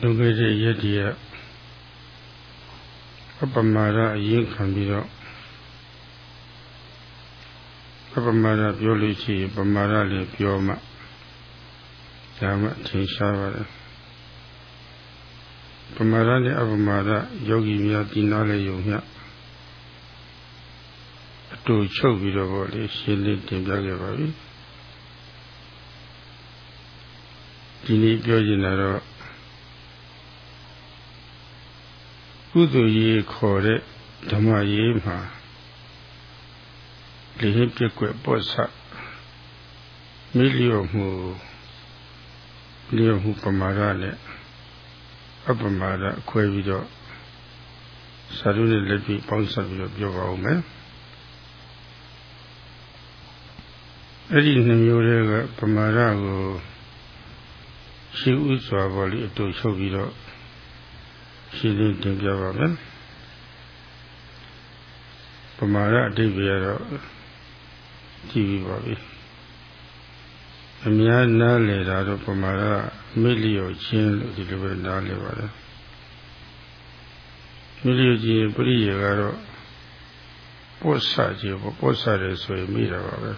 လွန်ခဲ့တဲ့ရက်တည်းအပမာဒအရင်ခံပြီးတော့အပမာဒပြောလို့ရှိရင်ပမာဒလည်းပြောမှဒါမှထင်ရှားပါတယ်ပမာဒနဲ့အပမာဒယောဂီများဒီနာလည်းယုံမျှအတူချုပ်ပြီးတော့ဗောလေရှင်းလင်းတင်ပြခဲ့ပါပြီဒီနေ့ပြောချင်တာတော့ ကုသိုလ်ရေးခေါ်တဲ့ဓမ္မရေးမှာလေဟိပြက်ွက်ပော့ဆမိလျော့မှုလျော့မှုပမာဒနဲ့အပမာဒအခွဲပြီးတော့စာရုနဲ့လက်ပြီးပေါင်းစပ်ပြီးတော့ပြောပါဦးမယ်အဲ့ဒီနှမျိုးတွေကပမာဒကိုရှိဥစွာပေါ်လိအတူချုပ်ပြီးတော့ ရှင်းလင်းတင်ပြပါမယ်ပမာဒအတိတ်ပြတော့ကြည့်ပြီးပါပြီအများနားလေတာတော့ပမာဒမိလျော်ခြင်းလို့ဒီလိုပဲနားလေပါတယ်မိလျော်ခြင်းပရိယေကတော့ပောဆခြင်းပေါ့ပောဆတယ်ဆိုရင်မိတာပါပဲ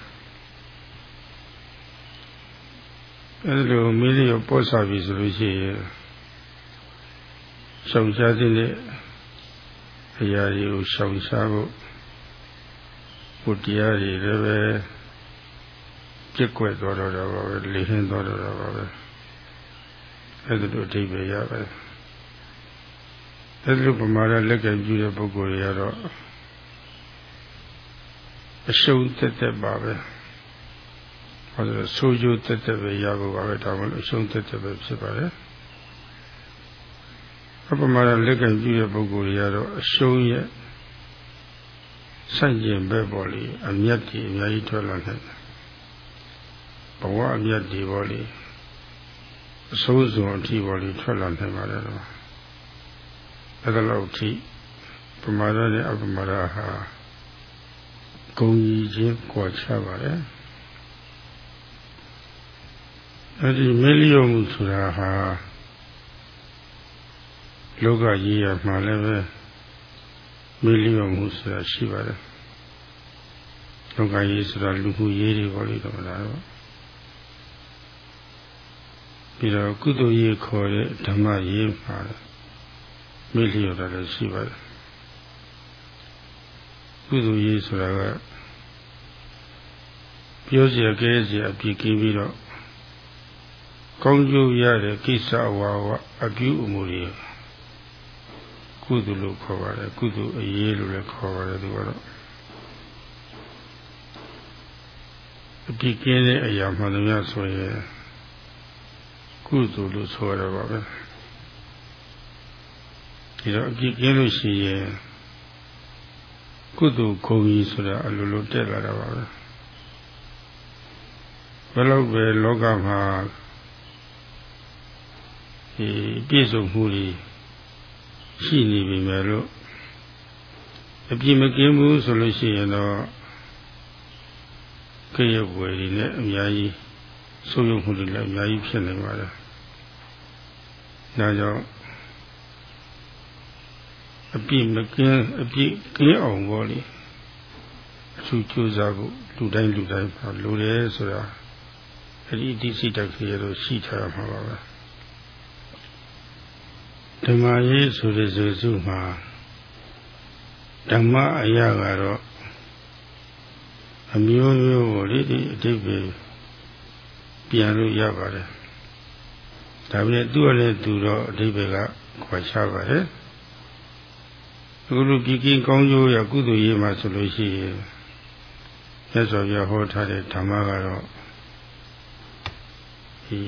အဲလိုမိလျော်ပောဆပြီဆိုလို့ရှိရင် ရှောင်ရှားခြင်းနဲ့အရာတွေကိုရှောင်ရှားဖို့ဘုတရားတွေလည်းပဲပြက်ကွက်သွားတော့တာပါပဲလေဟင်းသွားတော့တာပါပဲအဲ့ဒါလိုအဓိပ္ပာယ်ရပါတယ်အဲ့လိုပမာဏလက်ကပြည့်တဲ့ပုဂ္ဂိုလ်တွေကတော့အရှုံးတက်တက်ပါပဲဟောဆိုဆိုးကျိုးတက်တက်ပဲရဖို့ပါပဲဒါမှမဟုတ်အရှုံးတက်တက်ပဲဖြစ်ပါတယ် အပမာဏလက်ကပြည့်တဲ့ပုဂ္ဂိုလ်တွေကတော့အရှုံးရဲ့ဆန့်ကျင်ဘက်ပေါ်လေအမျက်ကြီးအများကြီးထွက်လာတယ်ဘဝအမျက်ကြီးပေါ်လေအဆိုးဆုံးအထိပေါ်လေထွက်လာနိုင်ပါတယ်တော့အဲ့ဒါလောက်ထိပမာဒနဲ့အပမာဒဟာဂုံကြီးချင်းကြွာချပါတယ်အဲ့ဒီမေလျောမှုဆိုတာဟာ လောကကြီးရမှာလည်းပဲမေလျောမှုဆိုတာရှိပါတယ်လောကကြီးဆိုတာလူမှုရေးတွေပေါ်လို့တော့လားတော့ပြီးတော့ကုသိုလ်ရေးခေါ်တဲ့ဓမ္မရေးမှာမေလျောတာလည်းရှိပါတယ်ကုသိုလ်ရေးဆိုတာကပြောเสียကဲเสียအပြစ်ကင်းပြီးတော့ကောင်းကျိုးရတဲ့ကိစ္စဝါဝအပြုအမူတွေ ကုသိုလ်လို့ခေါ်ပါတယ်ကုသိုလ်အရေးလို့လည်းခေါ်ပါတယ်သူကတော့အပြစ်ကင်းတဲ့အရာမှန်သမျှဆိုရင်ကုသိုလ်လို့ဆိုရပါပဲဒီတော့အပြစ်ကင်းလို့ရှိရင်ကုသိုလ်ဂုဏ်ကြီးဆိုတာအလိုလိုတက်လာတာပါပဲဘယ်လောက်ပဲလောကမှာဒီပြည့်စုံမှုတွေ ရှိနေပြီမဲ့လို့အပြည့်မကင်းဘူးဆိုလို့ရှိရင်တော့ကြည့်ရွယ်တွေနဲ့အများကြီးဆိုးရုံမှုတွေလည်းအများကြီးဖြစ်နေပါတယ်။ဒါကြောင့်အပြည့်မကင်းအပြည့်ကင်းအောင်ပေါ့လေအထူးကြိုးစားဖို့လူတိုင်းလူတိုင်းပါလိုတယ်ဆိုတာအဲ့ဒီဒီစိတ်တက်ကြီးရလို့ရှိထားမှာပါပဲ။ ဓမ္မရေးဆိုတဲ့ဇေစုမှာဓမ္မအရာကတော့အမျိုးမျိုးကိုလေဒီအတိတ်ပဲပြန်လို့ရပါတယ်ဒါပေမဲ့သူ့အလည်းသူတော့အတိတ်ပဲကခွာချပါတယ်အခုလိုကြည်ကင်းကောင်းကျိုးရကုသိုလ်ရေးမှာဆိုလို့ရှိရင်မြတ်စွာဘုရားဟောထားတဲ့ဓမ္မကတော့ဒီ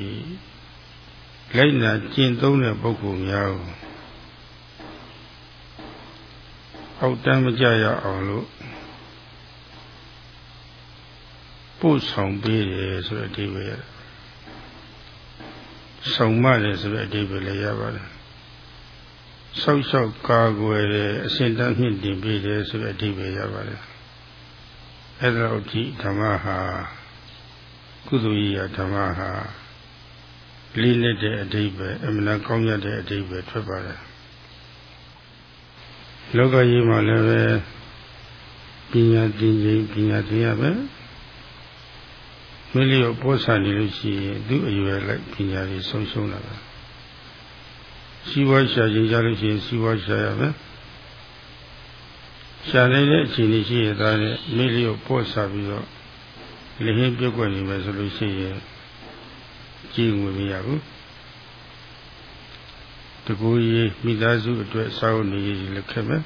လိုက်နာကျင့်သုံးတဲ့ပုဂ္ဂိုလ်များကိုအောက်တန်းမကြရအောင်လို့ပို့ဆောင်ပေးတယ်ဆိုတဲ့အဓိပ္ပာယ်ဆောင်မတယ်ဆိုတဲ့အဓိပ္ပာယ်လည်းရပါတယ်ဆောက်ရှောက်ကာကွယ်တယ်အစဉ်တန်းမြင့်တင်ပေးတယ်ဆိုတဲ့အဓိပ္ပာယ်ရပါတယ်အဲ့ဒါအထိဓမ္မဟာကုသိုလ်ကြီးရာဓမ္မဟာ လေးလက်တဲ့အဓိပ္ပာယ်အမှန်ကောင်းရတဲ့အဓိပ္ပာယ်ထွက်ပါတယ်လောကကြီးမှာလည်းပဲပညာသင်ခြင်းပညာသင်ရပဲမလျော့ပို့ဆာနေလို့ရှိရင်သူ့အရွယ်လိုက်ပညာတွေဆုံးရှုံးလာတာစီးပွားရှာခြင်းကြလို့ရှိရင်စီးပွားရှာရမယ်ရှာနိုင်တဲ့အခြေအနေရှိရသားနဲ့မိလျော့ပို့ဆာပြီးတော့လေဟင်းပြုတ်ွက်နေမယ်ဆိုလို့ရှိရင် ကြည်ငွေမရဘူးတကူကြီးမိသားစုအတွက်စာအုပ်နေရည်လည်းခက်မယ်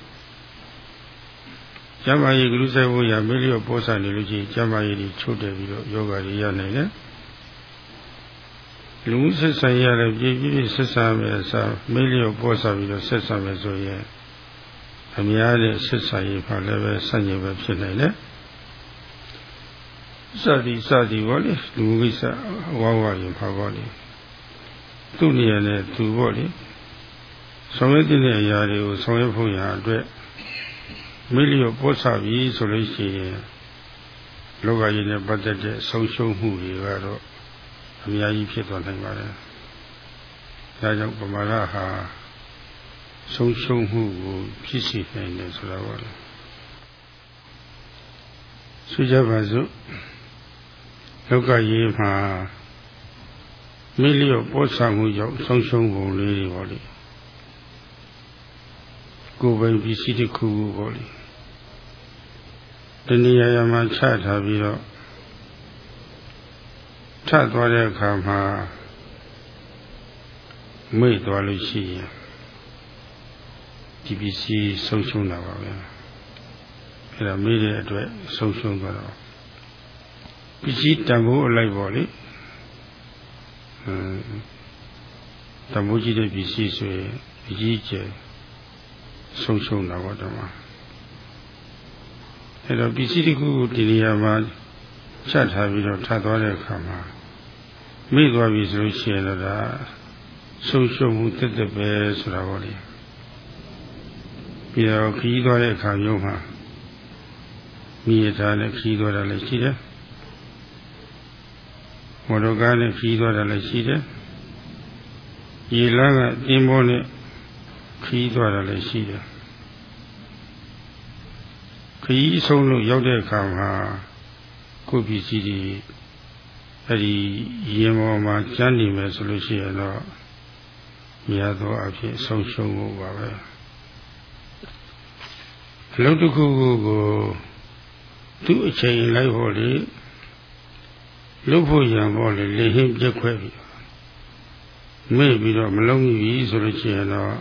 ကျမ်းမာရေးကလူဆိုင်ဖို့ရမေးလျော့ပို့ဆနေလို့ရှိရင်ကျမ်းမာရေးတွေချုပ်တယ်ပြီးတော့ယောဂတွေရနိုင်တယ်လူမှုဆက်ဆံရတဲ့ပြည်ပြည်ဆက်ဆံမယ်အစားမေးလျော့ပို့ဆပြီးတော့ဆက်ဆံမယ်ဆိုရင်အများတဲ့ဆက်ဆံရေးမှာလည်းပဲဆန့်ကျင်ပဲဖြစ်နိုင်တယ် စသည်စသည်ပေါ့လေလူမှုကိစ္စဝါဝါရင်ပါပေါ့လေသူ့နေရာနဲ့သူပေါ့လေဆောင်ရွက်တဲ့အရာတွေကိုဆောင်ရွက်ဖို့ရာအတွက်မိလျော့ပို့ဆပြီးဆိုလို့ရှိရင်လောကကြီးနဲ့ပတ်သက်တဲ့ဆုံးရှုံးမှုတွေကတော့အများကြီးဖြစ်သွားနိုင်ပါတယ်။ဒါကြောင့်ပမာဒဟာဆုံးရှုံးမှုကိုဖြစ်စေနိုင်တယ်ဆိုတာပါလေ။ဆိုကြပါစို့ လောကကြီးမှာမိလျော့ပို့ဆမှုကြောင့်ဆုံးရှုံးပုံလေးတွေပေါ့လေ။ကိုယ်ပိုင်ပစ္စည်းတစ်ခုခုပေါ့လေတဏှာရမှာချထားပြီးတော့ထသွားတဲ့အခါမှာမိတ်သွားလို့ရှိရင်ဒီပစ္စည်းဆုံးရှုံးတာပါပဲအဲ့ဒါမိတဲ့အတွက်ဆုံးရှုံးသွားတော့ ပစ္စည်းတန်ဖိုးအလိုက်ပေါ့လေအင်းတန်ဖိုးကြီးတဲ့ပစ္စည်းဆိုရင်အကြီးကျယ်ဆုံးရှုံးတာပေါ့ဓမ္မအဲ့တော့ပစ္စည်းတစ်ခုကိုဒီနေရာမှာချက်ထားပြီးတော့ထားသွားတဲ့အခါမှာမိသွားပြီဆိုလို့ရှိရင်တော့ဒါဆုံးရှုံးမှုတက်တက်ပဲဆိုတာပေါ့လေပြီးတော့ခီးသွားတဲ့အခါမျိုးမှာမိရထားနဲ့ခီးသွားတာလည်းရှိတယ် မော်တော်ကားနဲ့ခီးသွားတာလည်းရှိတယ်ရေလမ်းကတင်းမောနဲ့ခီးသွားတာလည်းရှိတယ်ခီးဆုံးလို့ရောက်တဲ့အခါမှာကိုယ်ပစ္စည်းတွေအဲ့ဒီရင်ပေါ်မှာကျန်းနေမယ်ဆိုလို့ရှိရင်တော့မြတ်သောအဖြစ်ဆုံးရှုံးဖို့ပါပဲအလုပ်တစ်ခုကိုသူ့အချိန်လိုက်ဟောလေ လုပ်ဖို့ရံဟောလေလေဟင်းပြက်ခွဲပြီးမေ့ပြီးတော့မလုံးပြီဆိုလို့ရှိရင်တော့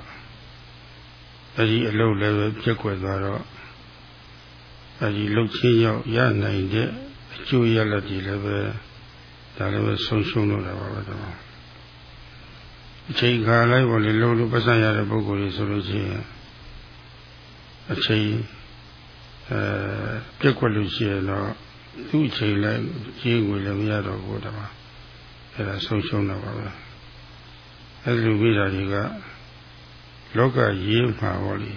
အဲ့ဒီအလုပ်လည်းပဲပြက်ခွဲသွားတော့အဲ့ဒီလှုပ်ချင်းရောက်ရနိုင်တဲ့အကျိုးရလဒ်တွေလည်းပဲဒါလည်းပဲဆုံးရှုံးလို့တာပါပဲတော့အချိန်ခါလိုက်ပေါ်လေလှုပ်လို့ပတ်စံရတဲ့ပုဂ္ဂိုလ်တွေဆိုလို့ရှိရင်အချိန်အဲပြက်ကွက်လို့ရှိရင်တော့ သူ့အချိန်လိုက်ကြီးငွေလည်းမရတော့ဘူးတမအဲ့ဒါဆုံးရှုံးတော့ပါပဲအဲ့လိုမိတာတွေကလောကရေးမှာဟောလေ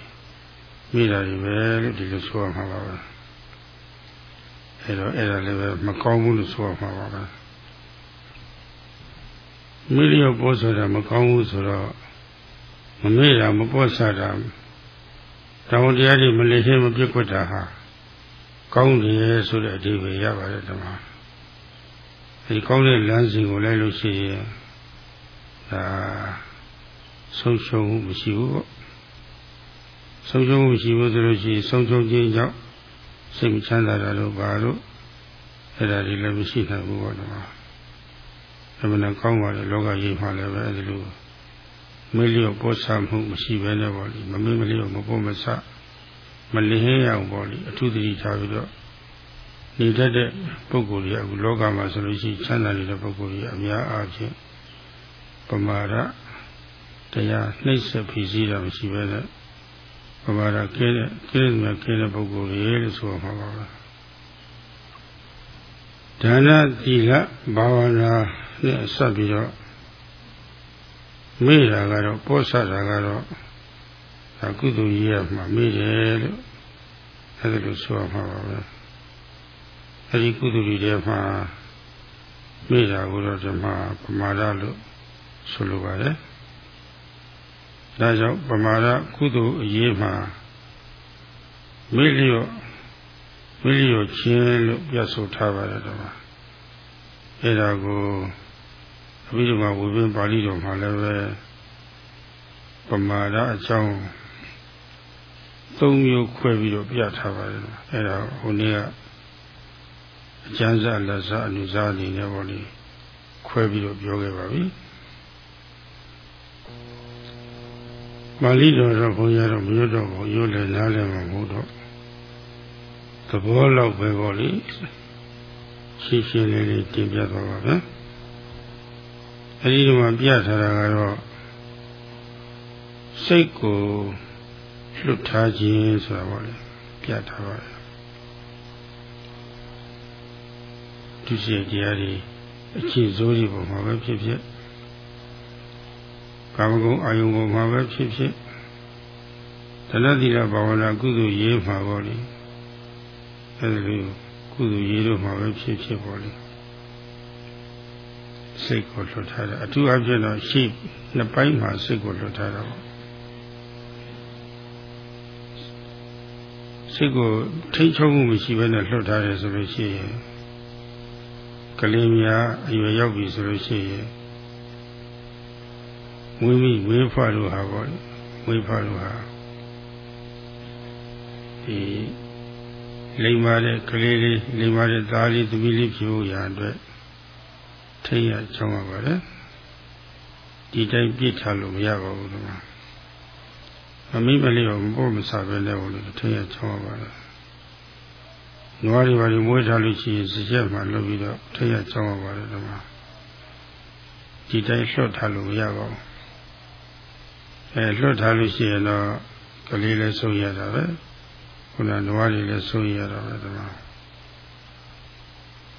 မိတာတွေပဲလို့ဒီလိုဆိုရမှာပါပဲအဲ့တော့အဲ့ဒါလည်းပဲမကောင်းဘူးလို့ဆိုရမှာပါပဲမိလျော့ပို့ဆိုတာမကောင်းဘူးဆိုတော့မမေ့တာမပို့ဆတာတောင်းတရားတွေမလေးချင်းမပြစ်ကွက်တာဟာ ကောင်းတယ်ဆိုတဲ့အဓိပ္ပာယ်ရပါတယ်ဓမ္မအဲဒီကောင်းတဲ့လမ်းစဉ်ကိုလိုက်လို့ရှိရင်ဒါဆုံးရှုံးမှုမရှိဘူးပေါ့ဆုံးရှုံးမှုမရှိဘူးဆိုလို့ရှိရင်ဆုံးရှုံးခြင်းကြောင့်စိတ်မချမ်းသာတာလို့ပါလို့အဲ့ဒါတွေလည်းမရှိနိုင်ဘူးပေါ့နော်အမှန်ကောင်းပါလေလောကကြီးမှာလည်းပဲအဲ့ဒီလိုမေးလျော့ပို့ဆမှုမရှိဘဲနဲ့ပေါ့လေမမေးမလျော့မပို့မဆမ လင်းဟင်းအောင်ပေါ့လေအထူးသတိထားပြီးတော့နေတတ်တဲ့ပုဂ္ဂိုလ်တွေအခုလောကမှာဆိုလို့ရှိရင်ချမ်းသာနေတဲ့ပုဂ္ဂိုလ်တွေအများအားဖြင့်ပမာဒတရားနှိမ့်ဆက်ဖြစ်စည်းတာမရှိဘဲနဲ့ပမာဒကဲတဲ့ကဲတဲ့ကဲတဲ့ပုဂ္ဂိုလ်တွေလို့ဆိုမှာပါပဲဒါနသီလဘာဝနာနဲ့ဆက်ပြီးတော့မေ့တာကတော့ပောဆတာကတော့ ဒါကုသိုလ်ကြီးရမှာမေ့တယ်လို့အဲ့ဒါလို့ဆိုရမှာပါပဲအဲ့ဒီကုသိုလ်ကြီးတွေမှာမေ့တာကိုတော့ဒီမှာပမာဒလို့ဆိုလိုပါတယ်ဒါကြောင့်ပမာဒကုသိုလ်အရေးမှာမိလျော့မိလျော့ခြင်းလို့ပြဆိုထားပါတယ်တော့အဲ့ဒါကိုအဘိဓမ္မာဝိပင်းပါဠိတော်မှာလည်းပဲပမာဒအကြောင်း သုံးမျိုးခွဲပြီးတော့ပြထားပါတယ်အဲ့ဒါဟိုနေ့ကအကျမ်းစာလက်စာအနုစာအနေနဲ့ပေါ့လေခွဲပြီးတော့ပြောခဲ့ပါပြီပါဠိတော်တော့ဘုန်းကြီးတော့မရွတ်တော့ဘူးရွတ်လည်းနားလည်းမဟုတ်တော့သဘောလောက်ပဲပေါ့လေရှင်းရှင်းလေးလေးတင်ပြသွားပါဗျာအဲဒီမှာပြထားတာကတော့စိတ်ကို လွတ်ထားခြင်းဆိုတာပေါ့လေပြထားပါတယ်သူရှိတရားတွေအခြေစိုးတွေပေါ်မှာပဲဖြစ်ဖြစ်ကာမဂုဏ်အာယုံပေါ်မှာပဲဖြစ်ဖြစ်တဏှတိရဘာဝနာကုသိုလ်ရေးမှာပေါ့လေအဲဒီလိုကုသိုလ်ရေးလို့မှာပဲဖြစ်ဖြစ်ပေါ့လေစိတ်ကိုလွတ်ထားတယ်အထူးအဖြစ်တော့ရှိနှစ်ပိုင်းမှာစိတ်ကိုလွတ်ထားတာပေါ့ စိတ်ကိုထိတ်ချုံမှုမရှိဘဲနဲ့လွတ်ထားတယ်ဆိုလို့ရှိရင်ကလေးများအရွယ်ရောက်ပြီဆိုလို့ရှိရင်မွေးမိမွေးဖွားလို့ဟာပေါ့မွေးဖွားလို့ဟာဒီလိမ္မာတဲ့ကလေးလေးလိမ္မာတဲ့သားလေးသမီးလေးဖြစ်ဖို့ရာအတွက်ထိရချောင်းရပါတယ်ဒီတိုင်းပြစ်ထားလို့မရပါဘူးကွာ မမိမလေးရောမဖို့မစားပဲနဲ့ဟိုလိုထိရချောင်းရပါတယ်နွားတွေပါလို့မွေးထားလို့ရှိရင်စရက်မှလုပ်ပြီးတော့ထိရချောင်းရပါတယ်ကွာဒီတိုင်းလွတ်ထားလို့မရပါဘူးအဲလွတ်ထားလို့ရှိရင်တော့ကလေးလည်းဆုံးရတာပဲခုနနွားတွေလည်းဆုံးရတာပဲဒီမှာ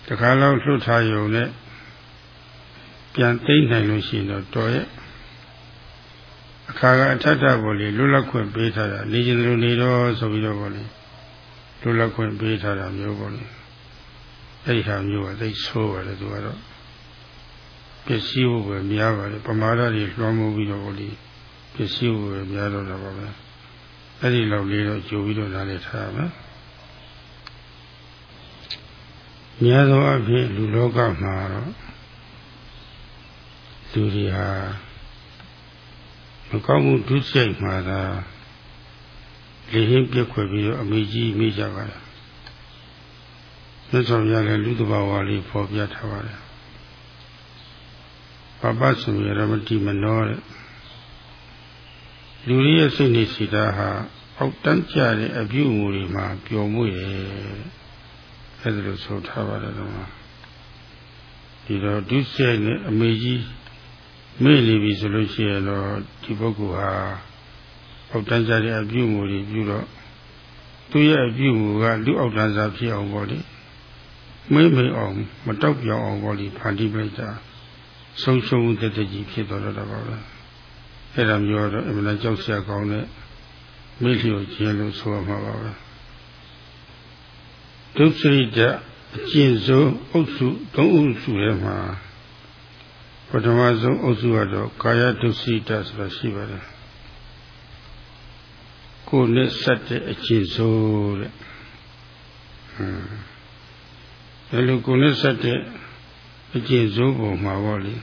တခါလောက်လွတ်ထားရုံနဲ့ပြန်သိမ့်နိုင်လို့ရှိရင်တော့တော်ရဲ့ အခါကအထက်ထပေါ်လေလွတ်လပ်ခွင့်ပေးထားတာနေခြင်းလိုနေတော့ဆိုပြီးတော့ပေါ်လေလွတ်လပ်ခွင့်ပေးထားတာမျိုးပေါ်လေအဲ့ဒီဟာမျိုးကသိဆိုးပါတယ်သူကတော့ပစ္စည်းဖို့ပဲများပါတယ်ပမာဒတွေလွှမ်းမိုးပြီးတော့ပေါ်လေပစ္စည်းဖို့ပဲများတော့တာပါပဲအဲ့ဒီလောက်လေးတော့ကြိုပြီးတော့နားလည်ထားရမယ်များသောအားဖြင့်လူလောကမှာတော့လူတွေဟာ မကောင်းမှုဒုစရိုက်မှာသာလေဟင်းပြက်ခွေပြီးတော့အမိကြီးမိကြပါလားမြတ်စွာဘုရားလည်းလူတဘာဝလေးဖော်ပြထားပါတယ်ပပဆိုရမတိမနောတဲ့လူရဲ့စိတ်နေစီတာဟာအောက်တန်းကြတဲ့အပြုအမူတွေမှာပျော်မွေ့တယ်အဲဒါလို့ဆိုထားပါတယ်တော့ဒီတော့ဒုစရိုက်နဲ့အမေကြီး မေ့နေပြီဆိုလို့ရှိရင်တော့ဒီပုဂ္ဂိုလ်ဟာအောက်တန်းကြတဲ့အပြုအမူတွေပြုတော့သူရဲ့အပြုအမူကလူအောက်တန်းစားဖြစ်အောင်ပေါ့လေမေ့မေ့အောင်မတောက်ပြောင်အောင်ပေါ့လေဖန်တီးပြလိုက်တာဆုံးရှုံးတဲ့တကြီးဖြစ်တော်တော့ပါပဲအဲ့ဒါမျိုးတော့အမှန်ကြောက်စရာကောင်းတဲ့မိလျော်ခြင်းလို့ဆိုရမှာပါပဲဒုစရိတအကျင့်ဆုံးအုပ်စုသုံးအုပ်စုထဲမှာ ပထမဆုံးအုပ်စုကတော့ကာယဒုစရိတဆိုတာရှိပါတယ်ကိုယ်နဲ့ဆက်တဲ့အကျင့်ဆုံးတဲ့ဟမ်အဲလိုကိုယ်နဲ့ဆက်တဲ့အကျင့်ဆုံးပုံမှာပေါ့လေ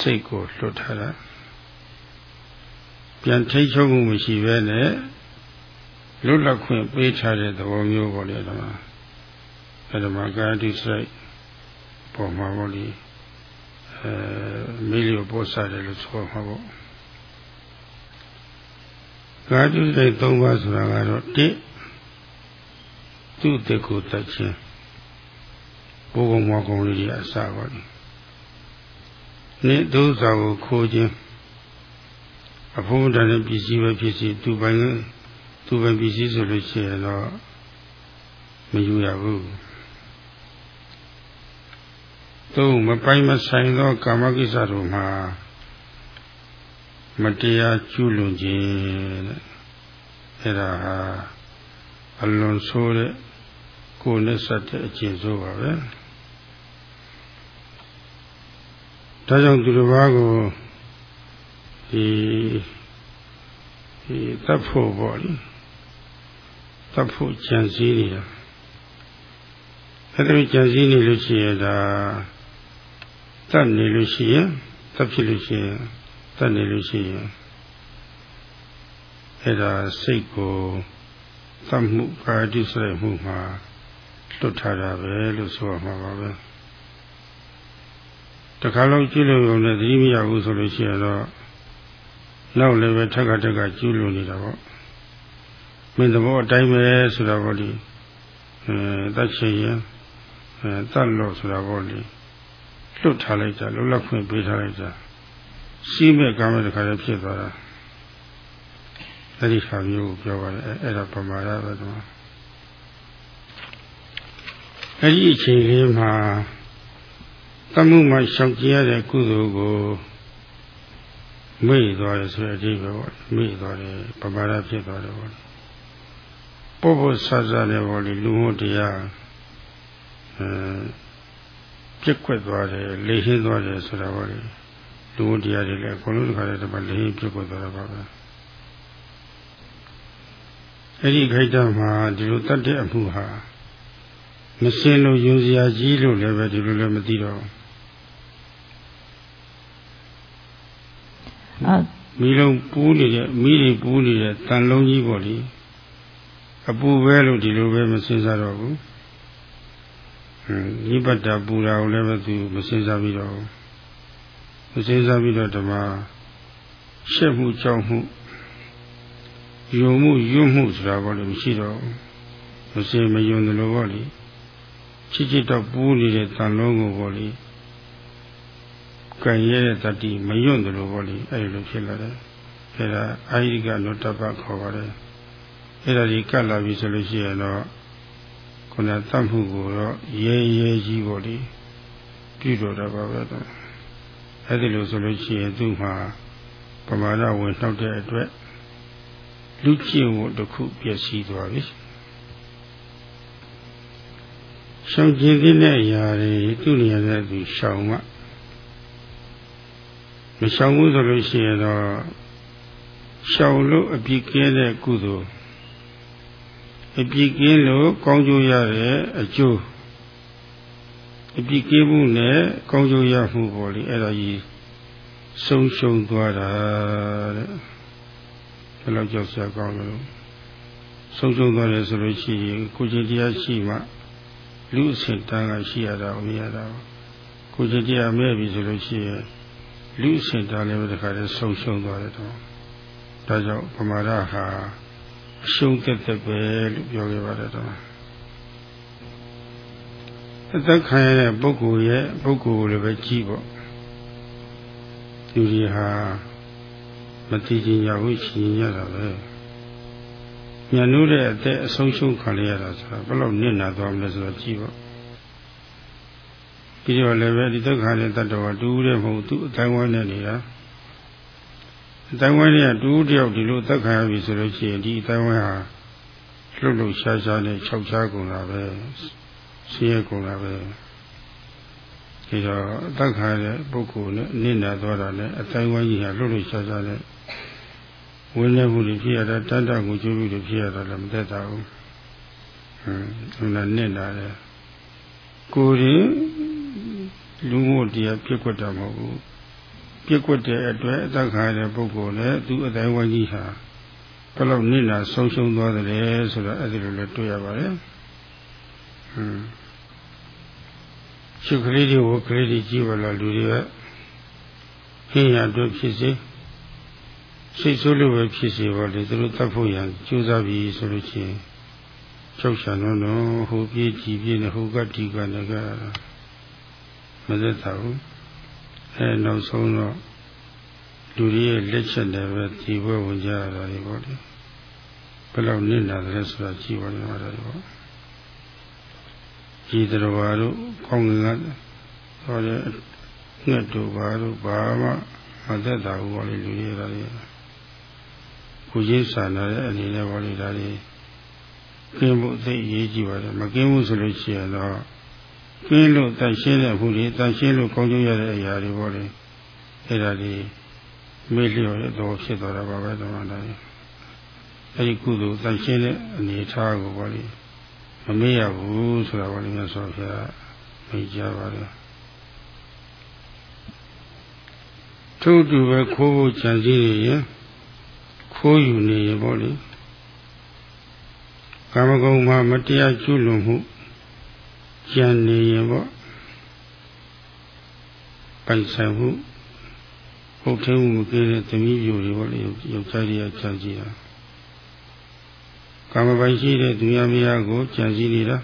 စိတ်ကိုလွတ်ထားတာပြန်ထိတ်ချုပ်မှုမရှိဘဲနဲ့လွတ်လပ်ခွင့်ပေးထားတဲ့သဘောမျိုးပေါ့လေဓမ္မအဲဓမ္မကာတိစိုက်ပေါ်မှာပေါ့လေ အဲမိလျောပို့စားတယ်လို့ဆိုမှာပေါ့ကာတိစိုက်၃ပါးဆိုတာကတော့တစ်သူ့တက်ကိုတတ်ခြင်းဘုံဘုံမောကုံလေးကြီးအစပါလေနှစ်ဒုစရကိုခိုးခြင်းအဖို့တန်တဲ့ပစ္စည်းပဲဖြစ်စီသူပိုင်သူပိုင်ပစ္စည်းဆိုလို့ရှိရင်တော့မယူရဘူး သုံးမပိုင်မဆိုင်သောကာမကိစ္စတို့မှာမတရားကျူးလွန်ခြင်းတဲ့အဲ့ဒါဟာအလွန်ဆိုးတဲ့ကိုယ်နဲ့ဆက်တဲ့အကျင့်ဆိုးပါပဲဒါကြောင့်သူတစ်ပါးကိုဒီဒီတတ်ဖို့ပေါ့လေတတ်ဖို့ကြံစည်နေတာအဲ့ဒါကြံစည်နေလို့ရှိရင်ဒါ တတ်နေလို့ရှိရင်တတ်ဖြစ်လို့ရှိရင်တတ်နေလို့ရှိရင်အဲ့ဒါစိတ်ကိုသတ်မှုကာတိစရိုက်မှုမှာလွတ်ထားတာပဲလို့ဆိုရမှာပါပဲတခါလုံးကြည့်လို့ရုံနဲ့သတိမရဘူးဆိုလို့ရှိရင်တော့နောက်လည်းပဲထက်ကထက်ကကျူးလွန်နေတာပေါ့မင်းသဘောအတိုင်းပဲဆိုတာပေါ့ဒီအဲတတ်ချင်ရင်အဲတတ်လို့ဆိုတာပေါ့ဒီ လွတ်ထားလိုက်ကြလွတ်လပ်ခွင့်ပေးထားလိုက်ကြစီးမဲ့ကားမဲ့တခါလည်းဖြစ်သွားတာအဲ့ဒီခါမျိုးကိုပြောပါတယ်အဲ့ဒါပမာရပဲဒီမှာအဲ့ဒီအချိန်လေးမှာတမှုမှရှောင်ကြရတဲ့ကုသိုလ်ကိုမေ့သွားတယ်ဆိုတဲ့အဓိပ္ပာယ်ပေါ့မေ့သွားတယ်ပမာရဖြစ်သွားတယ်ပေါ့ပုပ္ပဆာဆာနဲ့ပေါ့လေလူမှုတရားအဲ ပြက်ကွက်သွားတယ်လေဟင်းသွားတယ်ဆိုတာပေါ့လေလူမှုတရားတွေလည်းအကုန်လုံးတစ်ခါတည်းတပတ်လေဟင်းပြက်ကွက်သွားတာပါပဲအဲ့ဒီခိုက်တမှာဒီလိုတတ်တဲ့အမှုဟာမစင်လို့ယုံစရာကြီးလို့လည်းပဲဒီလိုလည်းမသိတော့အာမိလုံးပူးနေတဲ့မိတွေပူးနေတဲ့တန်လုံးကြီးပေါ့လေအပူပဲလို့ဒီလိုပဲမစင်စားတော့ဘူး ဟင်းနိဗ္ဗတပူတာကိုလည်းပဲသူမစင်စားပြီးတော့မစင်စားပြီးတော့ဓမ္မရှက်မှုကြောက်မှုယုံမှုယွတ်မှုဆိုတာပေါ့လေမရှိတော့မစင်မယုံတယ်လို့ပေါ့လေချစ်ချစ်တော့ပူးနေတဲ့တန်လုံးကိုပေါ့လေကံရဲတဲ့တတိမယွတ်တယ်လို့ပေါ့လေအဲ့လိုဖြစ်လာတယ်အဲ့ဒါအာဟိကနောတပ္ပခေါ်ပါတယ်အဲ့ဒါဒီကတ်လာပြီဆိုလို့ရှိရင်တော့ ခုနတတ်မှုကိုတော့ရဲရဲကြီးပေါ့လေပြုတော်တာပါပဲတော့အဲ့ဒီလိုဆိုလို့ရှိရင်သူ့မှာပမာဒဝင်နှောက်တဲ့အတွက်လူကျင့်ဝတ်တစ်ခုပျက်စီးသွားပြီရှောင်ကျင်တဲ့အရာတွေသူ့နေရာနဲ့သူရှောင်မှမရှောင်ဘူးဆိုလို့ရှိရင်တော့ရှောင်လို့အပြစ်ကင်းတဲ့ကုသိုလ် အပြစ်ကင်းလို့ကောင်းကျိုးရတဲ့အကျိုးအပြစ်ကင်းမှုနဲ့ကောင်းကျိုးရမှုပေါ်လေအဲ့ဒါကြီးဆုံးရှုံးသွားတာတဲ့ဘယ်လောက်ကြောက်စရာကောင်းလို့ဆုံးရှုံးသွားတယ်ဆိုလို့ရှိရင်ကိုချင်းတရားရှိမှလူအစဉ်တန်းကရှိရတာမရတာကိုချင်းတရားမဲ့ပြီဆိုလို့ရှိရင်လူအစဉ်တန်းလည်းတစ်ခါတည်းဆုံးရှုံးသွားတယ်တော့ဒါကြောင့်ပမာဒဟာ အရှုံးသက်သက်ပဲလို့ပြောခဲ့ပါတယ်တော့အသက်ခံရတဲ့ပုဂ္ဂိုလ်ရဲ့ပုဂ္ဂိုလ်ကိုလည်းပဲကြည့်ပေါ့သူတွေဟာမတိကျင်ရဘူးရှင်ရတာပဲညနုတဲ့အသက်အဆုံးရှုံးခံရတာဆိုတာဘယ်လောက်နစ်နာသွားမလဲဆိုတော့ကြည့်ပေါ့ပြီးတော့လည်းပဲဒီသက်ခါတဲ့တတ္တဝါတူးတဲ့မဟုတ်သူအတိုင်းဝိုင်းနဲ့နေတာအ တိုင်းဝိုင်းတွေကတူးတယောက်ဒီလိုသက်ခံရပြီဆိုလို့ရှိရင်ဒီအတိုင်းဝိုင်းဟာလှုပ်လှုပ်ရှားရှားနဲ့ခြောက်ခြားကုန်တာပဲဆင်းရဲကုန်တာပဲဒီတော့အသက်ခါတဲ့ပုဂ္ဂိုလ်နဲ့နစ်နာသွားတာနဲ့အတိုင်းဝိုင်းကြီးဟာလှုပ်လှုပ်ရှားရှားနဲ့ဝိနည်းမှုတွေဖြစ်ရတာတတ္တကိုကျိုးပြီးတွေဖြစ်ရတာလည်းမသက်သာဘူးဟမ်ဒီလိုနစ်နာတယ်ကိုယ်ရင်လူမှုတရားပြည့်ွက်တာမဟုတ်ဘူး ပြည့်ွက်တဲ့အတွက်အသက်ခါတဲ့ပုဂ္ဂိုလ်နဲ့သူအတိုင်းဝိုင်းကြီးဟာဘယ်လောက်နစ်နာဆုံးရှုံးသွားတယ်ဆိုတော့အဲ့ဒီလိုလည်းတွေ့ရပါတယ်ဟမ်ရှုကလေးတွေဝကလေးတွေကြည့်ပါလားလူတွေကဟင်းရအတွက်ဖြစ်စေစိတ်ဆိုးလို့ပဲဖြစ်စေပါလေသူတို့တတ်ဖို့ရန်ကြိုးစားပြီးဆိုလို့ချင်းချုပ်ချံတော့တော့ဟိုပြေးကြည့်ပြေးနေဟိုကဒီကလည်းကမသက်သာဘူး အဲနောက်ဆုံးတော့လူတွေရဲ့လက်ချက်တွေပဲဒီဘဝဝင်ကြရတာတွေပေါ့လေဘယ်လောက်နစ်နာတယ်ဆိုတာကြည့်ပါရမှာတော့ပေါ့ဒီတော်ဘာတို့ကောင်းငင်ကဟောတဲ့ငှက်တို့ဘာတို့ဘာမှမသက်သာဘူးပေါ့လေလူတွေဒါတွေကိုကြီးဆန္ဒတဲ့အနေနဲ့ပေါ့လေဒါတွေကင်းဖို့သိအရေးကြီးပါတယ်မကင်းဘူးဆိုလို့ရှိရင်တော့ ကင်းလို့တန်ရှင်းတဲ့အမှုတွေတန်ရှင်းလို့ကောင်းကျိုးရတဲ့အရာတွေပေါ့လေအဲ့ဒါဒီမေ့လျော့တဲ့တော့ဖြစ်သွားတာပါပဲဓမ္မတိုင်းအဲ့ဒီကုသိုလ်တန်ရှင်းတဲ့အနေထားကိုပေါ့လေမမေ့ရဘူးဆိုတာပေါ့လေမြတ်စွာဘုရားမိတ်ကြပါတယ်ထို့တူပဲခိုးဖို့ကြံစည်ရရင်ခိုးယူနေရင်ပေါ့လေကာမဂုဏ်မှာမတရားကျุလွန်မှု ကြံနေရင်ပေါ့ပိုင်ဆိုင်မှုဟုတ်ထင်းမှုမကင်းတဲ့သမီးပြိုတွေပေါ့လေယောက်ျားတွေကကြံစည်တာကာမပိုင်ရှိတဲ့သူများမယားကိုကြံစည်နေတာ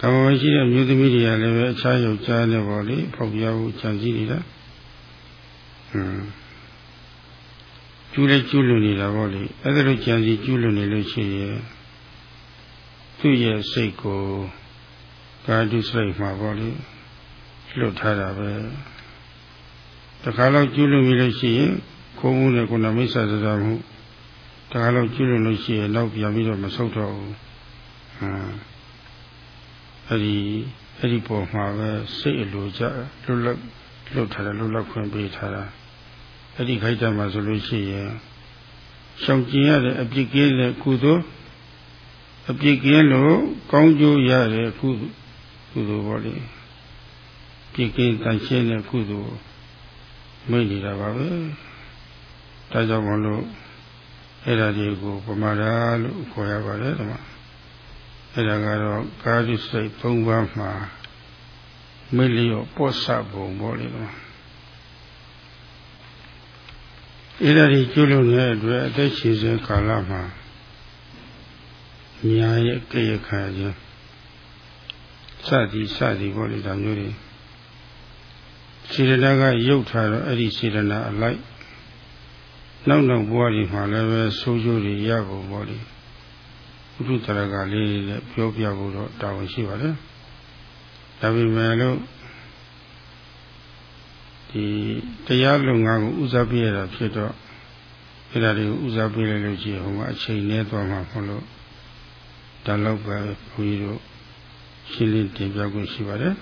ကာမပိုင်ရှိတဲ့မျိုးသမီးတွေကလည်းပဲအခြားယောက်ျားနဲ့ပေါ့လေဖောက်ပြဖို့ကြံစည်နေတာဟွန်းကျူးလဲကျူးလွန်နေတာပေါ့လေအဲ့ဒါလိုကြံစည်ကျူးလွန်နေလို့ရှိရင် သူ့ရဲ့စိတ်ကိုကာတုစိတ်မှာပေါ့လေလွတ်ထားတာပဲတခါတော့ကျူးလွန်ပြီလို့ရှိရင်ခိုးမှုနဲ့ကိုယ်တော်မိစ္ဆာစကားမှုတခါတော့ကျူးလွန်လို့ရှိရင်နောက်ပြန်ပြီးတော့မဆုတ်တော့ဘူးဟမ်အဲ့ဒီအဲ့ဒီပေါ်မှာပဲစိတ်အလိုကြလွတ်လပ်လွတ်ထားတယ်လွတ်လပ်ခွင့်ပေးထားတာအဲ့ဒီခိုက်တမှာဆိုလို့ရှိရင်ရှောင်ကျင်ရတဲ့အပြစ်ကင်းတဲ့ကုသိုလ် အပြစ်ကင်းလို့ကောင်းကျိုးရတဲ့ကုကုသိုလ်ပေါ့လေပြစ်ကင်းတန်ရှင်းတဲ့ကုသိုလ်မိတ်နေတာပါပဲဒါကြောင့်မလို့အဲ့ဒါတွေကိုပမာဒလို့ခေါ်ရပါတယ်ဓမ္မအဲ့ဒါကတော့ကာယစိတ်၃ပါးမှာမိလျော့ပော့ဆပုံပေါ့လေဓမ္မအဲ့ဒါကြီးကျွလို့တဲ့အတွက်အသက်ရှင်စေကာလမှာ ညာရဲ့ကြရခါခြင်းစသည်စသည်ပေါ့လေဒါမျိုးတွေစေတနာကရုပ်ထားတော့အဲ့ဒီစေတနာအလိုက်နောက်နောက်ဘဝတွေမှာလည်းပဲဆိုးကျိုးတွေရဖို့ပေါ့လေဘုဒ္ဓတရကလေးနဲ့ပြောပြဖို့တော့တာဝန်ရှိပါတယ်ဒါပေမဲ့လို့ဒီတရားလုံငါကိုဥစားပေးရတာဖြစ်တော့အဲ့ဒါတွေကိုဥစားပေးလိုက်လို့ရှိရင်ဟိုမှာအချိန်နဲ့သွားမှာမဟုတ်လို့ ဒါတော့ပဲဘုရားတို့ရှင်းလင်းတင်ပြခွင့်ရှိပါတယ်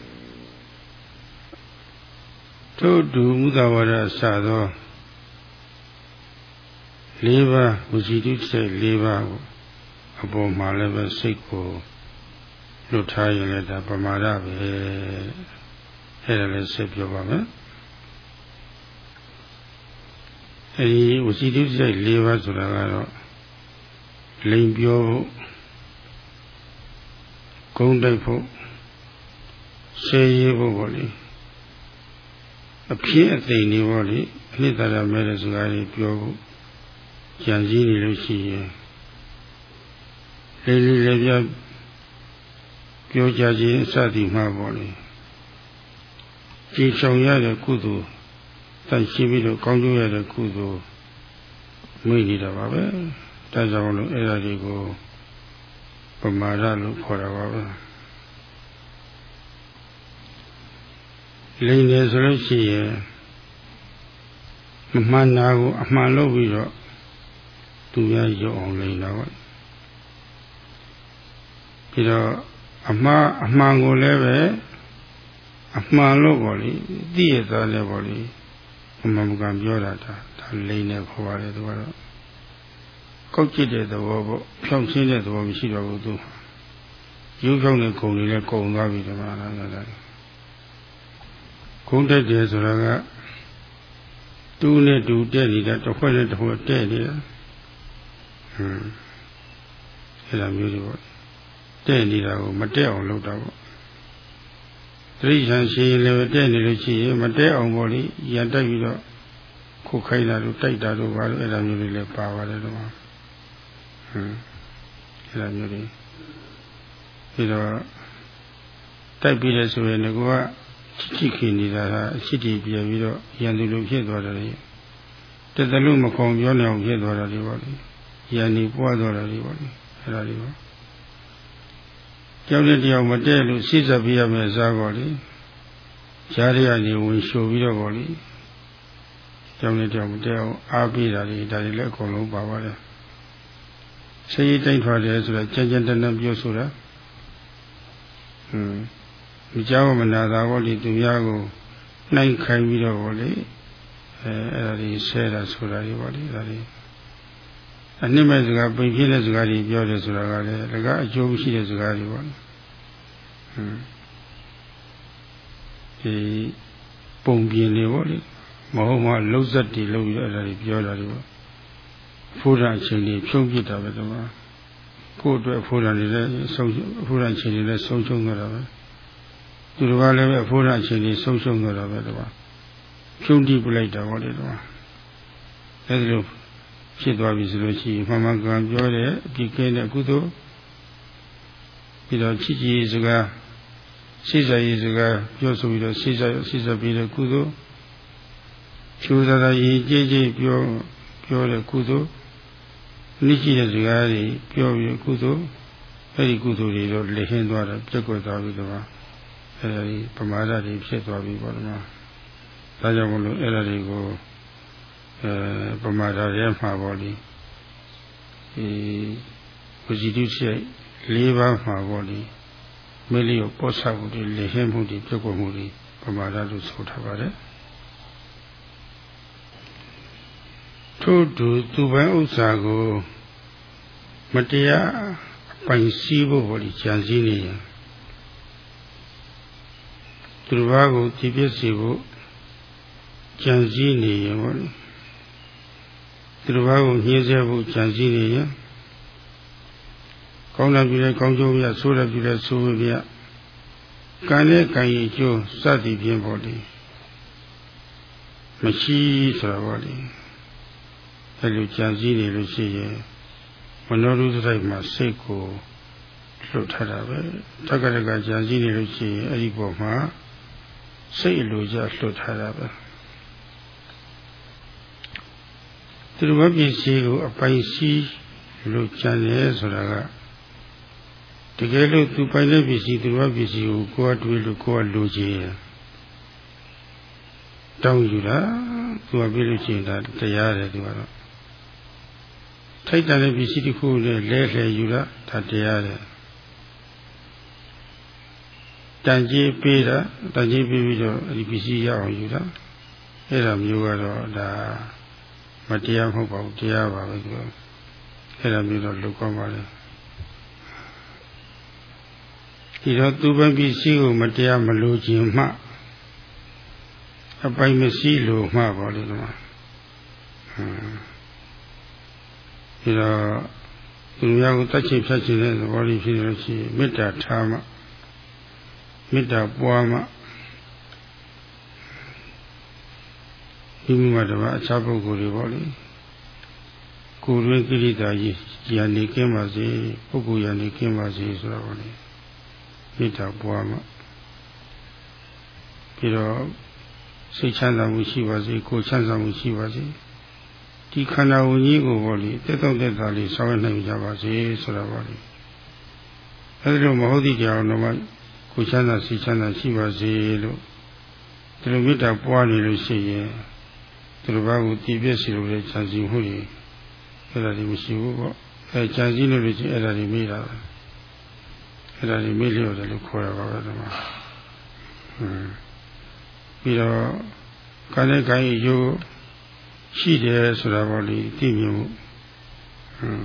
ထို့တူမူသာဝရစသော၄ပါးဝစီတုစိတ်၄ပါးကိုအပေါ်မှာလည်းပဲစိတ်ကိုလွတ်ထားရင်လည်းဒါပမာဒပဲအဲ့ဒါလည်းဆက်ပြောပါမယ်အဲဒီဝစီတုစိတ်၄ပါးဆိုတာကတော့လိန်ပြောဖို့ ဂုံးတိုက်ဖို့ရှေးရေးဖို့ပေါ့လေအဖြစ်အသိနေပေါ့လေအနှစ်သာရမဲ့တဲ့စကားတွေပြောဖို့ကြံစည်နေလို့ရှိရင်လေးလေးလေးပြပြောကြခြင်းအစသည်မှာပေါ့လေကြည်ဆောင်ရတဲ့ကုသိုလ်တန်ရှင်းပြီးတော့ကောင်းကျိုးရတဲ့ကုသိုလ်မိနေတာပါပဲဒါကြောင့်လို့အဲ့ဒါတွေကို ပမာဒလို့ခေါ်တာပါပဲလိမ့်တယ်ဆိုလို့ရှိရင်မမှန်တာကိုအမှန်လုပ်ပြီးတော့သူများရုံအောင်လိမ့်တာပေါ့ပြီးတော့အမှားအမှန်ကိုလည်းပဲအမှန်လို့ပေါ့လေသိရသားလည်းပေါ့လေအမှန်ကပြောတာဒါဒါလိမ့်နေခေါ်ပါတယ်သူကတော့ ကောက်ကြည့်တဲ့သဘောပေါ့ဖြောင်းချင်းတဲ့သဘောမရှိတော့ဘူးသူရုပ်ဖြောင်းတဲ့ဂုံတွေလည်းကုံသွားပြီဒီမှာလားဆိုတာဂုံတက်တယ်ဆိုတာကတူးနဲ့တူတဲ့နေတာတစ်ခွက်နဲ့တစ်ခွက်တဲ့နေတာဟွန်းအဲ့လိုမျိုးတွေပေါ့တဲ့နေတာကိုမတက်အောင်လုပ်တာပေါ့တိရစ္ဆာန်ရှိရင်လည်းတဲ့နေလို့ရှိရင်မတက်အောင်ပေါ့လေရန်တက်ပြီးတော့ခုခိုင်းတာတို့တိုက်တာတို့ဘာလို့အဲ့လိုမျိုးတွေလည်းပါပါတယ်တော့ဟွန်း အဲ့လိုမျိုးတွေပြီးတော့တိုက်ပြီးတယ်ဆိုရင်ကချစ်ခင်နေတာကအချစ်တည်ပြပြီးတော့ရန်သူလိုဖြစ်သွားတယ်တတလူမခုံပြောနေအောင်ဖြစ်သွားတာတွေပေါ့လေရန်နေပွားသွားတာတွေပေါ့လေအဲ့ဒါတွေပေါ့ကြောက်တဲ့တရားမတည့်လို့စိစပ်ပြရမယ်စားပေါ့လေရှားရရနေဝင်ရှို့ပြီးတော့ပေါ့လေကြောက်တဲ့တရားမတည့်အောင်အားပေးတာတွေဒါတွေလည်းအကုန်လုံးပါပါတယ် ဆေးတိုင်းထွာတယ်ဆိုတာကြမ်းကြမ်းတမ်းတမ်းပြောဆိုတာဟွန်းဒီကြောင့်မနာတာဘောလေသူများကိုနှိုင်းခိုင်းပြီးတော့ဘောလေအဲအဲ့ဒါဒီဆဲတာဆိုတာတွေဘောလေဒါတွေအနစ်မဲ့စကားပိန်ပြည့်တဲ့စကားတွေပြောတယ်ဆိုတာကလည်းတကအကျိုးရှိတဲ့စကားတွေဘောလေဟွန်းဒီပုံပြင်နေဘောလေမဟုတ်မှလှုပ်ဆက်တည်လို့ရအဲ့ဒါတွေပြောတာတွေဘော ဖိုးရအချိန်ကြီးဖြုံးပြစ်တာပဲတမကိုယ့်အတွက်ဖိုးရနေတဲ့ဆုံးဖိုးရအချိန်ကြီးလည်းဆုံးရှုံးကြတာပဲသူတို့ကလည်းပဲဖိုးရအချိန်ကြီးဆုံးရှုံးကြတာပဲတမဖြုံးတိပလိုက်တာဟောလေတမအဲဒီလိုဖြစ်သွားပြီဆိုလို့ရှိရင်မှန်မှန်ကန်ပြောတဲ့အပြစ်ကင်းတဲ့ကုသိုလ်ပြီးတော့ချစ်ကြည်စကားစိတ်ဆရေးစကားပြောဆိုပြီးတော့စိတ်ဆစိတ်ဆပြီးတဲ့ကုသိုလ်ချူသာသာရည်ကြည်ကြည်ပြောပြောတဲ့ကုသိုလ် နိရှိတဲ့စကားတွေပြောပြီးကုသိုလ်အဲ့ဒီကုသိုလ်တွေတော့လက်ဟင်းသွားတာပြက်ကွက်သွားပြီးတော့အဲ့ဒီပမာဒတွေဖြစ်သွားပြီးပေါ့နော်ဒါကြောင့်မလို့အဲ့ဒါတွေကိုအဲပမာဒရဲမှာပေါ့လေဒီဝစီတုရှိ၄ပါးမှာပေါ့လေမိလိကိုပောဆမှုတွေလက်ဟင်းမှုတွေပြက်ကွက်မှုတွေပမာဒလို့ဆိုထားပါတယ် ထို့သူသူပိုင်ဥစ္စာကိုမတရားပိုင်စည်းဖို့ဟောဒီကြံစည်နေရင်သူတစ်ပါးကိုတည်ပြည့်စေဖို့ကြံစည်နေရင်ဟောဒီသူတစ်ပါးကိုညှင်းဆဲဖို့ကြံစည်နေရင်ကောင်းတယ်ပြည်လဲကောင်းကျိုးပြဆိုးတယ်ပြည်လဲဆိုးပြကံနဲ့ကံရဲ့အကျိုးစသည်ဖြင့်ပေါ့ဒီမရှိဆိုတော့ပေါ့ဒီ အဲလိုကြံစည်နေလို့ရှိရင်မနောရုသတိုက်မှာစိတ်ကိုလွတ်ထားတာပဲတက္ကရကကြံစည်နေလို့ရှိရင်အဲ့ဒီပေါ်မှာစိတ်အလိုကြလွတ်ထားတာပဲသူတို့ပစ္စည်းကိုအပိုင်စီးလို့ကြံတယ်ဆိုတာကတကယ်လို့သူပိုင်တဲ့ပစ္စည်းသူတို့ပစ္စည်းကိုကိုယ်ကတွေးလို့ကိုယ်ကလိုချင်တောင်းယူတာသူကပြလို့ရှိရင်ဒါတရားတယ်သူကတော့ ထိုက်တန်တဲ့ပစ္စည်းတစ်ခုနဲ့လဲလှယ်ယူတာဒါတရားတယ်တန်ကြီးပေးတာတန်ကြီးပေးပြီးတော့ဒီပစ္စည်းရအောင်ယူတာအဲ့ဒါမျိုးကတော့ဒါမတရားမဟုတ်ပါဘူးတရားပါပဲသူအဲ့ဒါမျိုးတော့လောက်ကောင်းပါလေဒီတော့သူပပစ္စည်းကိုမတရားမလိုချင်မှအပိုင်မရှိလို့မှပါလေဒီမှာဟမ် ဒီတော့သူများကိုတတ်ချင်ဖြတ်ချင်တဲ့သဘောလေးဖြစ်လို့ရှိရင်မေတ္တာထားမှမေတ္တာပွားမှဒီမှာတပါအခြားပုဂ္ဂိုလ်တွေပေါ့လေကိုယ်တွင်ကိရိတာကြီးယာနေကင်းပါစေပုဂ္ဂိုလ်ယာနေကင်းပါစေဆိုတော့ပေါ့လေမေတ္တာပွားမှပြီးတော့စိတ်ချမ်းသာမှုရှိပါစေကိုယ်ချမ်းသာမှုရှိပါစေ ဒီခန္ဓာဝင်ကြီးကိုပေါ့လေတက်တော့တက်တာလေးဆောင်းရနိုင်ကြပါစေဆိုတာပေါ့လေအဲဒီလိုမဟုတ်သည့်ကြောင်တော့မှကိုချမ်းသာစီချမ်းသာရှိပါစေလို့ဒီလိုမေတ္တာပွားနေလို့ရှိရင်ဒီလိုဘာကိုတည်ပြည့်စီလို့လည်းခြံစည်းမှုတွေအဲ့ဒါတွေမရှိဘူးပေါ့အဲခြံစည်းလို့လည်းချင်းအဲ့ဒါတွေမေးတာပဲအဲ့ဒါတွေမေးလျော့တယ်လို့ခေါ်ရပါပဲဒီမှာဟွန်းပြီးတော့ကာနဲ့ကိုင်းရိုး ရှိတယ်ဆိုတာပေါ့လေသိမြင်မှုဟွန်း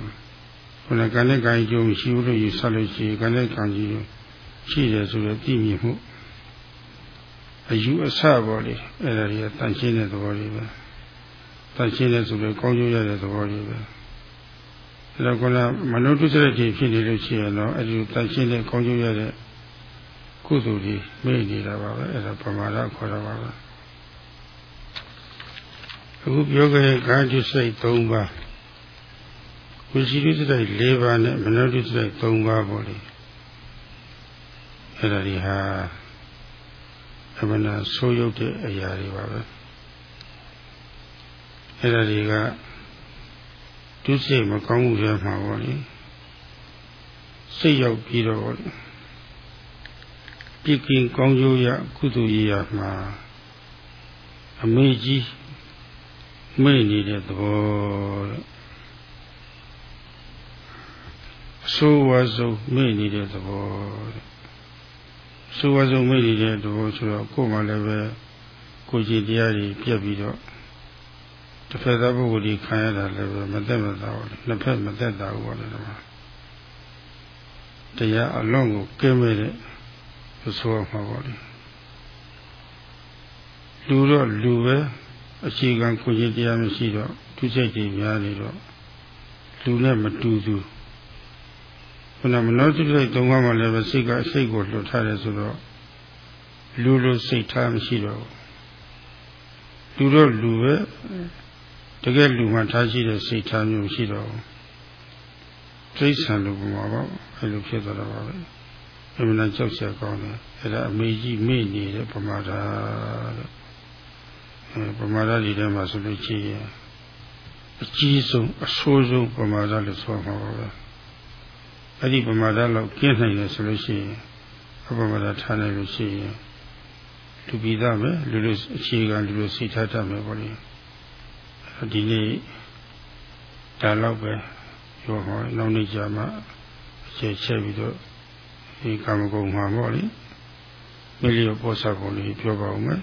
ခုနကလည်းကံကြုံရှိဘူးလို့ယူဆလို့ရှိရင်ကလည်းကံကြီးရှိတယ်ဆိုတော့သိမြင်မှုအယူအဆပေါ့လေအဲ့ဒါကြီးတန်ရှင်းတဲ့သဘောလေးပဲတန်ရှင်းတဲ့ဆိုတော့ကောင်းကျိုးရတဲ့သဘောလေးပဲအဲ့တော့ကမနုတုစရတိဖြစ်နေလို့ရှိရင်တော့အဲ့ဒီတန်ရှင်းတဲ့ကောင်းကျိုးရတဲ့ကုသိုလ်ကြီးမေ့နေတာပါပဲအဲ့ဒါပမာဒခေါ်တာပါပဲ အခုပြောခဲ့တဲ့ကာတုစိတ်၃ပါးဝစီတုစိတ်၄ပါးနဲ့မနောတုစိတ်၃ပါးပေါ့လေအဲ့ဒါဒီဟာအမှန်တရားဆိုးရုပ်တဲ့အရာတွေပါပဲအဲ့ဒါတွေကတုစိတ်မကောင်းမှုတွေမှာပေါ့လေစိတ်ရောက်ပြီးတော့ပြစ်ကင်းကောင်းကျိုးရကုသိုလ်ရမှာအမေကြီး မိတ်နေတဲ့သဘောတဲ့အဆိုးဝါးဆုံးမိတ်နေတဲ့သဘောတဲ့ဆိုဝါဆုံးမိတ်နေတဲ့တဘောဆိုတော့ကိုယ်မှလည်းပဲကိုကြည်တရားတွေပြက်ပြီးတော့တစ်ဖက်သားပုဂ္ဂိုလ်ကြီးခံရတာလည်းပဲမသက်မသာဘူးနှစ်ဖက်မသက်တာဘူးပေါ့လေဒီမှာတရားအလွန်ကိုကင်းမဲ့တဲ့ဆိုရမှာပေါ့လေလူတော့လူပဲ အခြေခံကိုကြည်တရားမရှိတော့သူစိတ်ကြီးများနေတော့လူနဲ့မတူသူခုနမနောတိစိတ်သုံးပါးမှလည်းပဲစိတ်ကအစိတ်ကိုလွတ်ထားတယ်ဆိုတော့လူလိုစိတ်ထားမရှိတော့လူတော့လူပဲတကယ်လူမှထားရှိတဲ့စိတ်ထားမျိုးရှိတော့သိဆံလိုပုံပါပေါ့အဲလိုဖြစ်သွားတော့ပါပဲအမှန်ကြောက်ချက်ကောင်းတယ်အဲဒါအမေကြီးမေ့နေတဲ့ပမာဒတဲ့အဲ ပမာဒဒီထဲမှာဆိုလို့ရှိရင်အကြီးဆုံးအဆိုးဆုံးပမာဒလို့ဆိုမှာပါပဲအဲ့ဒီပမာဒလောက်ကျင့်နိုင်တယ်ဆိုလို့ရှိရင်အပမာဒထားနိုင်လို့ရှိရင်လူပြီးသားပဲလူလူအခြေခံလူလူစိတ်ထားတတ်မယ်ပေါ့လေဒီနေ့ဒါတော့ပဲပြောဟောနောက်နေ့ကျမှအခြေချက်ပြီးတော့ဒီကာမဂုဏ်မှာပေါ့လေမိလျောပေါ်စားကုန်လေးပြောပါဦးမယ်